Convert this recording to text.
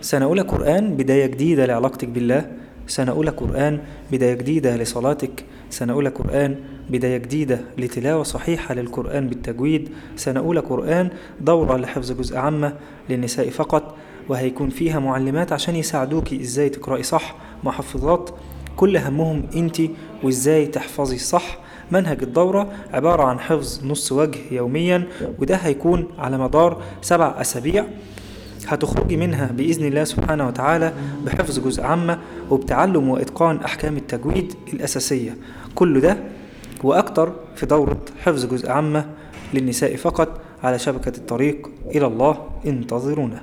سنة أولى قرآن بداية جديدة لعلاقتك بالله. سنة أولى قرآن بداية جديدة لصلاتك. سنة أولى قرآن بداية جديدة لتلاوة صحيحة للقرآن بالتجويد. سنة أولى قرآن دورة لحفظ جزء عامة للنساء فقط وهيكون فيها معلمات عشان يساعدوكي إزاي تقرأي صح محفظات. كل همهم انت وإزاي تحفظي صح. منهج الدورة عبارة عن حفظ نص وجه يوميا وده هيكون على مدار سبع أسابيع. هتخرجي منها بإذن الله سبحانه وتعالى بحفظ جزء عامة وبتعلم وإتقان أحكام التجويد الأساسية. كل ده وأكتر في دورة حفظ جزء عامة للنساء فقط على شبكة الطريق إلى الله. انتظرونا.